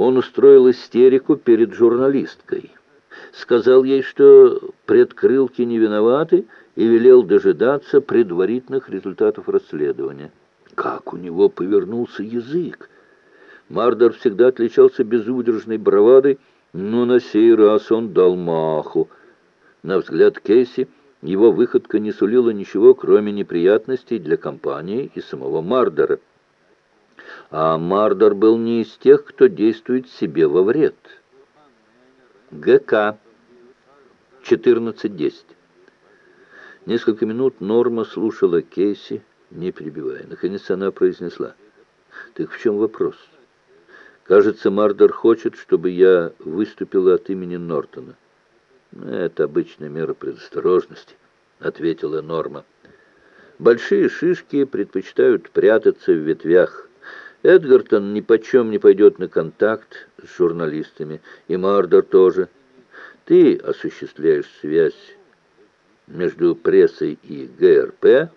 Он устроил истерику перед журналисткой. Сказал ей, что предкрылки не виноваты, и велел дожидаться предварительных результатов расследования. Как у него повернулся язык! Мардер всегда отличался безудержной бравадой, но на сей раз он дал маху. На взгляд Кейси его выходка не сулила ничего, кроме неприятностей для компании и самого Мардера. А Мардер был не из тех, кто действует себе во вред. ГК 14.10 Несколько минут Норма слушала Кейси, не перебивая. Наконец она произнесла. «Так в чем вопрос?» «Кажется, Мардер хочет, чтобы я выступила от имени Нортона». «Это обычная мера предосторожности», — ответила Норма. «Большие шишки предпочитают прятаться в ветвях. Эдгартон ни почем не пойдет на контакт с журналистами, и Мардер тоже. Ты осуществляешь связь между прессой и ГРП,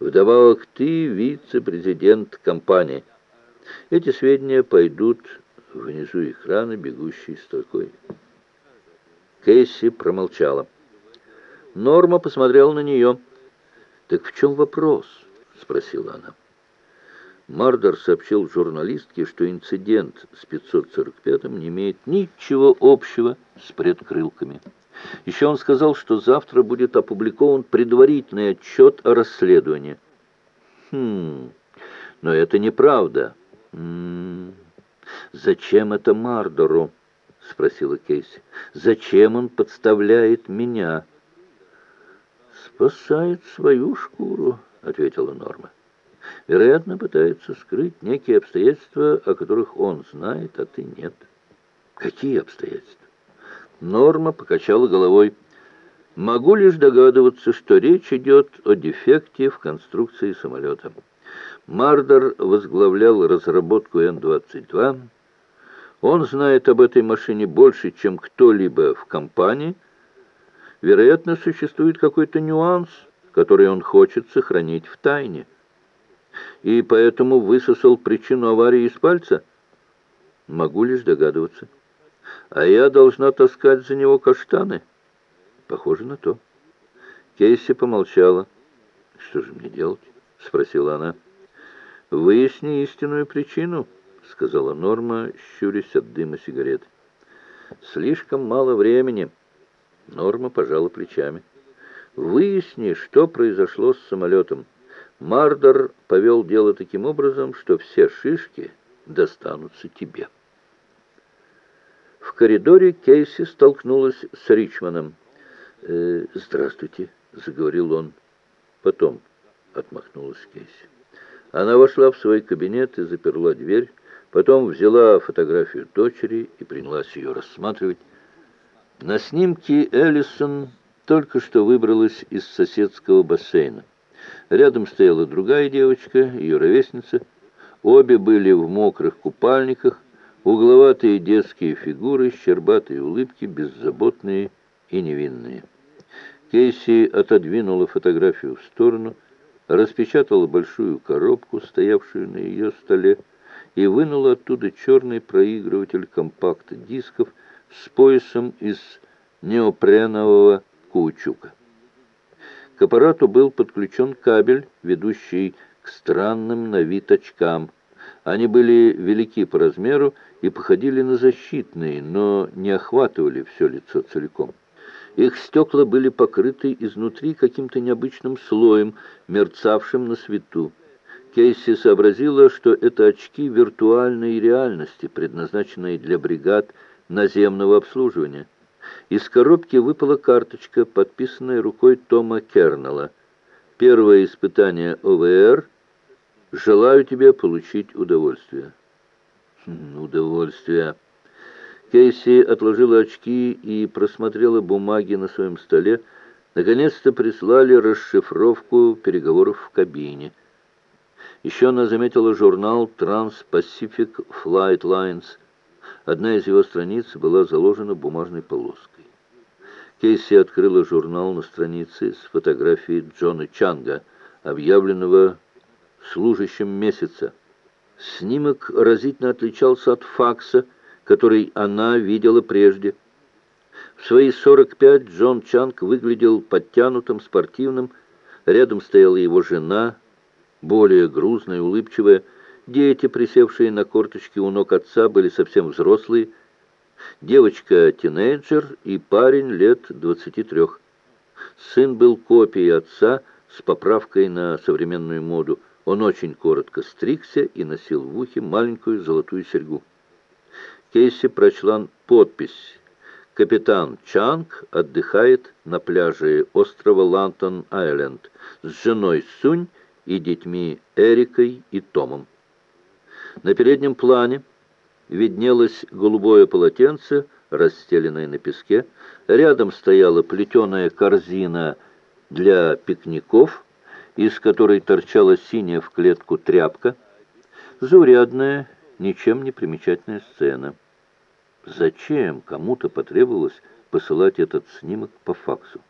вдобавок ты вице-президент компании. Эти сведения пойдут внизу экрана, бегущей строкой. Кейси промолчала. Норма посмотрела на нее. «Так в чем вопрос?» — спросила она. Мардер сообщил журналистке, что инцидент с 545-м не имеет ничего общего с предкрылками. Еще он сказал, что завтра будет опубликован предварительный отчет о расследовании. Хм, но это неправда. М -м -м. Зачем это Мардору? спросила Кейси. Зачем он подставляет меня? Спасает свою шкуру, ответила Норма. Вероятно, пытается скрыть некие обстоятельства, о которых он знает, а ты нет. Какие обстоятельства? Норма покачала головой. Могу лишь догадываться, что речь идет о дефекте в конструкции самолета. Мардер возглавлял разработку Н-22. Он знает об этой машине больше, чем кто-либо в компании. Вероятно, существует какой-то нюанс, который он хочет сохранить в тайне. И поэтому высосал причину аварии из пальца? Могу лишь догадываться а я должна таскать за него каштаны. Похоже на то. Кейси помолчала. «Что же мне делать?» — спросила она. «Выясни истинную причину», — сказала Норма, щурясь от дыма сигарет. «Слишком мало времени». Норма пожала плечами. «Выясни, что произошло с самолетом. Мардер повел дело таким образом, что все шишки достанутся тебе». В коридоре Кейси столкнулась с Ричманом. «Э, «Здравствуйте», — заговорил он. «Потом», — отмахнулась Кейси. Она вошла в свой кабинет и заперла дверь, потом взяла фотографию дочери и принялась ее рассматривать. На снимке Эллисон только что выбралась из соседского бассейна. Рядом стояла другая девочка, ее ровесница. Обе были в мокрых купальниках, Угловатые детские фигуры, щербатые улыбки, беззаботные и невинные. Кейси отодвинула фотографию в сторону, распечатала большую коробку, стоявшую на ее столе, и вынула оттуда черный проигрыватель компакт-дисков с поясом из неопренового каучука. К аппарату был подключен кабель, ведущий к странным на вид очкам. Они были велики по размеру и походили на защитные, но не охватывали все лицо целиком. Их стекла были покрыты изнутри каким-то необычным слоем, мерцавшим на свету. Кейси сообразила, что это очки виртуальной реальности, предназначенные для бригад наземного обслуживания. Из коробки выпала карточка, подписанная рукой Тома Кернелла. Первое испытание ОВР. Желаю тебе получить удовольствие. Удовольствие. Кейси отложила очки и просмотрела бумаги на своем столе. Наконец-то прислали расшифровку переговоров в кабине. Еще она заметила журнал Trans-Pacific Flight Lines. Одна из его страниц была заложена бумажной полоской. Кейси открыла журнал на странице с фотографией Джона Чанга, объявленного служащим месяца. Снимок разительно отличался от факса, который она видела прежде. В свои 45 Джон Чанг выглядел подтянутым, спортивным. Рядом стояла его жена, более грузная, улыбчивая. Дети, присевшие на корточки у ног отца, были совсем взрослые. Девочка-тинейджер и парень лет 23. Сын был копией отца с поправкой на современную моду. Он очень коротко стригся и носил в ухе маленькую золотую серьгу. Кейси прочла подпись «Капитан Чанг отдыхает на пляже острова Лантон-Айленд с женой Сунь и детьми Эрикой и Томом». На переднем плане виднелось голубое полотенце, расстеленное на песке. Рядом стояла плетеная корзина для пикников, из которой торчала синяя в клетку тряпка. Заурядная, ничем не примечательная сцена. Зачем кому-то потребовалось посылать этот снимок по факсу?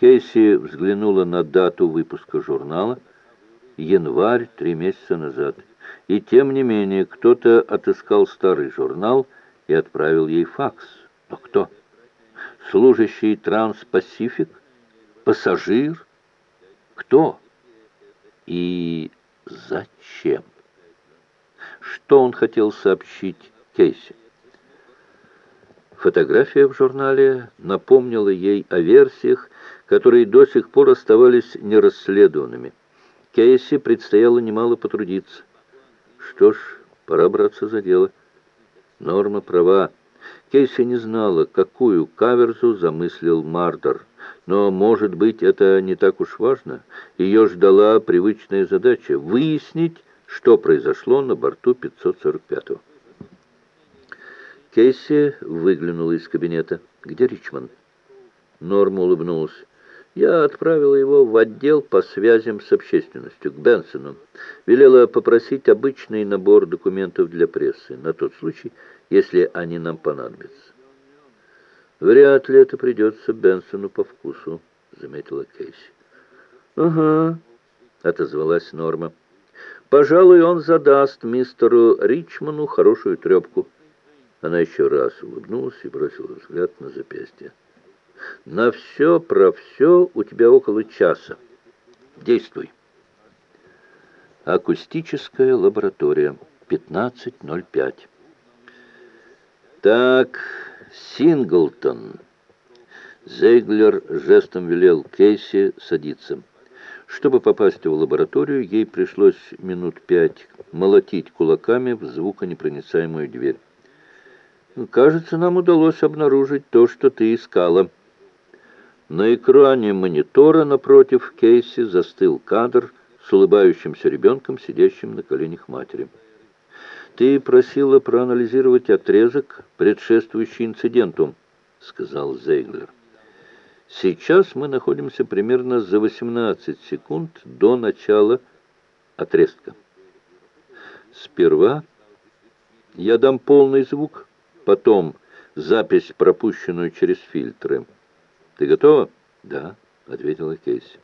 Кейси взглянула на дату выпуска журнала. Январь, три месяца назад. И тем не менее, кто-то отыскал старый журнал и отправил ей факс. Но кто? Служащий Транспасифик? Пассажир? Кто? И зачем? Что он хотел сообщить Кейси? Фотография в журнале напомнила ей о версиях, которые до сих пор оставались нерасследованными. Кейси предстояло немало потрудиться. Что ж, пора браться за дело. Норма права. Кейси не знала, какую каверзу замыслил Мардер. Но, может быть, это не так уж важно. Ее ждала привычная задача — выяснить, что произошло на борту 545-го. Кейси выглянула из кабинета. «Где Ричмонд?» Норма улыбнулась. Я отправила его в отдел по связям с общественностью, к Бенсону. Велела попросить обычный набор документов для прессы, на тот случай, если они нам понадобятся. «Вряд ли это придется Бенсону по вкусу», — заметила Кейси. «Ага», — отозвалась Норма. «Пожалуй, он задаст мистеру Ричману хорошую трепку». Она еще раз улыбнулась и бросила взгляд на запястье. На все про все у тебя около часа. Действуй. Акустическая лаборатория. 15.05. Так, Синглтон. Зейглер жестом велел Кейси садиться. Чтобы попасть в лабораторию, ей пришлось минут пять молотить кулаками в звуконепроницаемую дверь. «Кажется, нам удалось обнаружить то, что ты искала», на экране монитора напротив Кейси застыл кадр с улыбающимся ребенком, сидящим на коленях матери. «Ты просила проанализировать отрезок, предшествующий инциденту», — сказал Зейглер. «Сейчас мы находимся примерно за 18 секунд до начала отрезка. Сперва я дам полный звук, потом запись, пропущенную через фильтры». «Ты готова?» «Да», — ответила Кейси.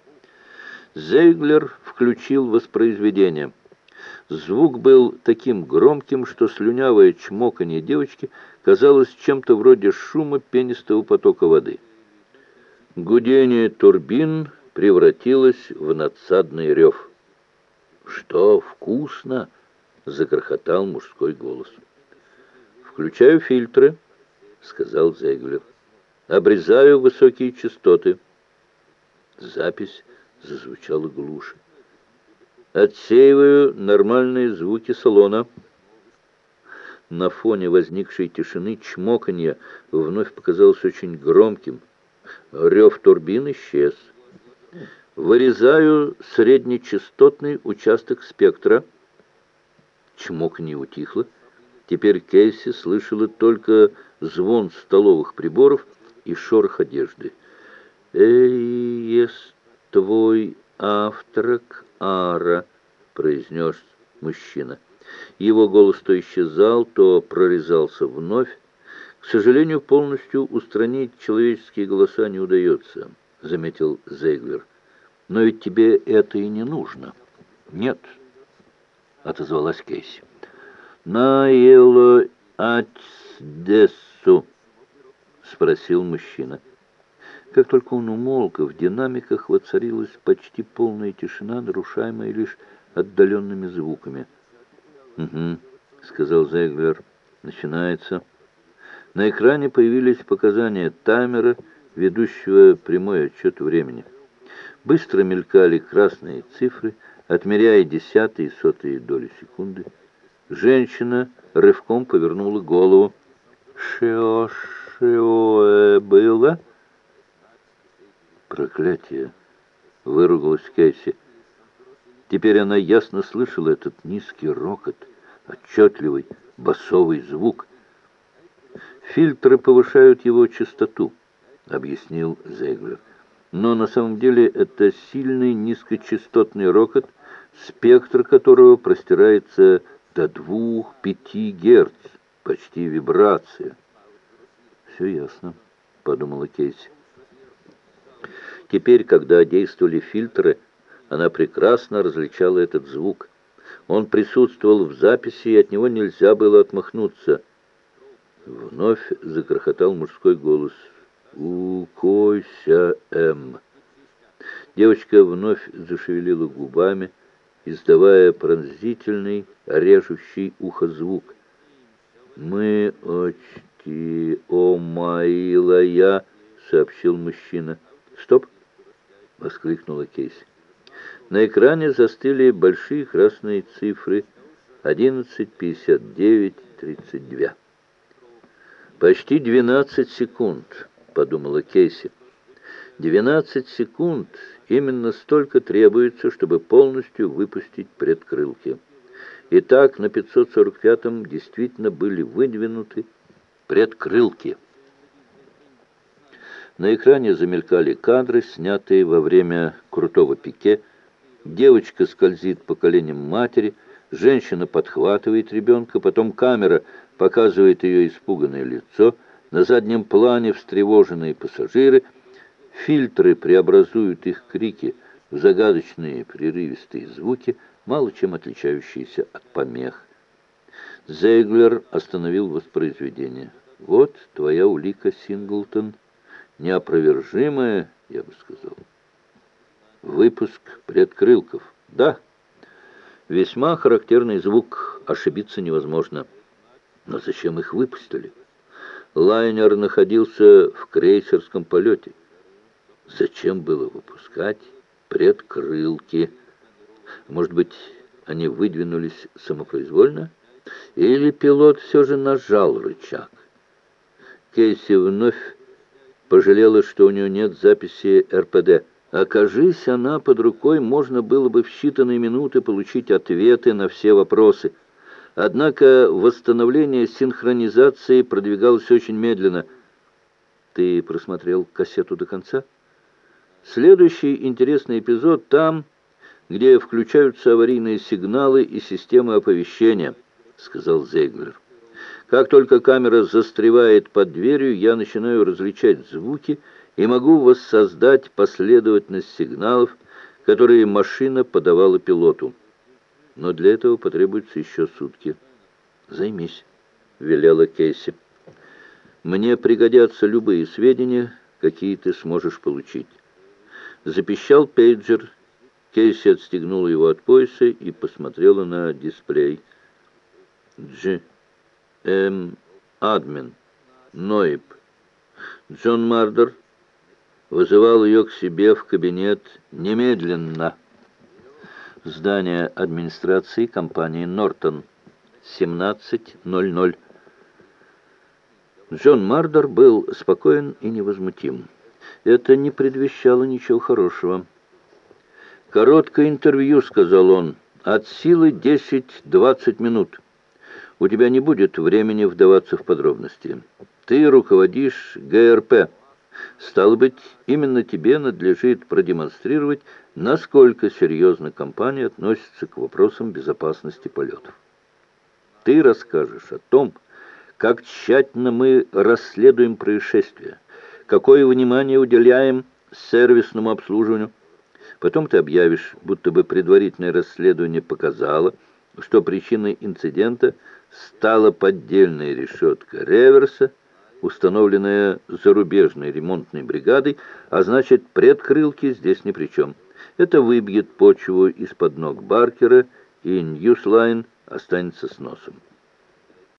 Зейглер включил воспроизведение. Звук был таким громким, что слюнявое чмоканье девочки казалось чем-то вроде шума пенистого потока воды. Гудение турбин превратилось в надсадный рев. «Что, вкусно!» — закрохотал мужской голос. «Включаю фильтры», — сказал Зейглер. Обрезаю высокие частоты. Запись зазвучала глуше. Отсеиваю нормальные звуки салона. На фоне возникшей тишины чмоканье вновь показалось очень громким. Рев турбин исчез. Вырезаю среднечастотный участок спектра. Чмоканье утихло. Теперь Кейси слышала только звон столовых приборов — и шорох одежды. «Эй, есть твой автрак, Ара», — произнес мужчина. Его голос то исчезал, то прорезался вновь. «К сожалению, полностью устранить человеческие голоса не удается», — заметил Зейглер. «Но ведь тебе это и не нужно». «Нет», — отозвалась Кейси. «На Ело «Ацдессу?» — спросил мужчина. Как только он умолк, в динамиках воцарилась почти полная тишина, нарушаемая лишь отдаленными звуками. «Угу», — сказал Зеглер, — «начинается». На экране появились показания таймера, ведущего прямой отчет времени. Быстро мелькали красные цифры, отмеряя десятые и сотые доли секунды. Женщина рывком повернула голову. «Шио-шио было?» «Проклятие!» — выругалась Кейси. Теперь она ясно слышала этот низкий рокот, отчетливый басовый звук. «Фильтры повышают его частоту», — объяснил Зейглер. «Но на самом деле это сильный низкочастотный рокот, спектр которого простирается до двух-пяти герц, почти вибрация». «Все ясно», — подумала Кейси. Теперь, когда действовали фильтры, она прекрасно различала этот звук. Он присутствовал в записи, и от него нельзя было отмахнуться. Вновь загрохотал мужской голос. «Укойся, М». Девочка вновь зашевелила губами, издавая пронзительный, режущий ухо звук. «Мы очти, о моилая», — сообщил мужчина. «Стоп!» — воскликнула Кейси. На экране застыли большие красные цифры 11.59.32. «Почти 12 секунд», — подумала Кейси. «12 секунд именно столько требуется, чтобы полностью выпустить предкрылки». Итак, на 545-м действительно были выдвинуты предкрылки. На экране замелькали кадры, снятые во время крутого пике, Девочка скользит по коленям матери, женщина подхватывает ребенка, потом камера показывает ее испуганное лицо, на заднем плане встревоженные пассажиры, фильтры преобразуют их крики в загадочные прерывистые звуки, мало чем отличающиеся от помех. Зейглер остановил воспроизведение. «Вот твоя улика, Синглтон, неопровержимая, я бы сказал». Выпуск предкрылков. Да, весьма характерный звук, ошибиться невозможно. Но зачем их выпустили? Лайнер находился в крейсерском полете. Зачем было выпускать предкрылки? Может быть, они выдвинулись самопроизвольно? Или пилот все же нажал рычаг? Кейси вновь пожалела, что у нее нет записи РПД. Окажись она под рукой, можно было бы в считанные минуты получить ответы на все вопросы. Однако восстановление синхронизации продвигалось очень медленно. Ты просмотрел кассету до конца? Следующий интересный эпизод там, где включаются аварийные сигналы и системы оповещения, сказал Зейглер. Как только камера застревает под дверью, я начинаю различать звуки и могу воссоздать последовательность сигналов, которые машина подавала пилоту. Но для этого потребуется еще сутки. «Займись», — велела Кейси. «Мне пригодятся любые сведения, какие ты сможешь получить». Запищал пейджер. Кейси отстегнула его от пояса и посмотрела на дисплей. «Дж. М. Админ. Ноиб. Джон Мардер» вызывал ее к себе в кабинет немедленно. Здание администрации компании «Нортон», 17.00. Джон Мардер был спокоен и невозмутим. Это не предвещало ничего хорошего. «Короткое интервью», — сказал он, — «от силы 10-20 минут. У тебя не будет времени вдаваться в подробности. Ты руководишь ГРП». Стало быть, именно тебе надлежит продемонстрировать, насколько серьезно компания относится к вопросам безопасности полетов. Ты расскажешь о том, как тщательно мы расследуем происшествия, какое внимание уделяем сервисному обслуживанию. Потом ты объявишь, будто бы предварительное расследование показало, что причиной инцидента стала поддельная решетка реверса, установленная зарубежной ремонтной бригадой, а значит, предкрылки здесь ни при чем. Это выбьет почву из-под ног Баркера, и Ньюслайн останется с носом.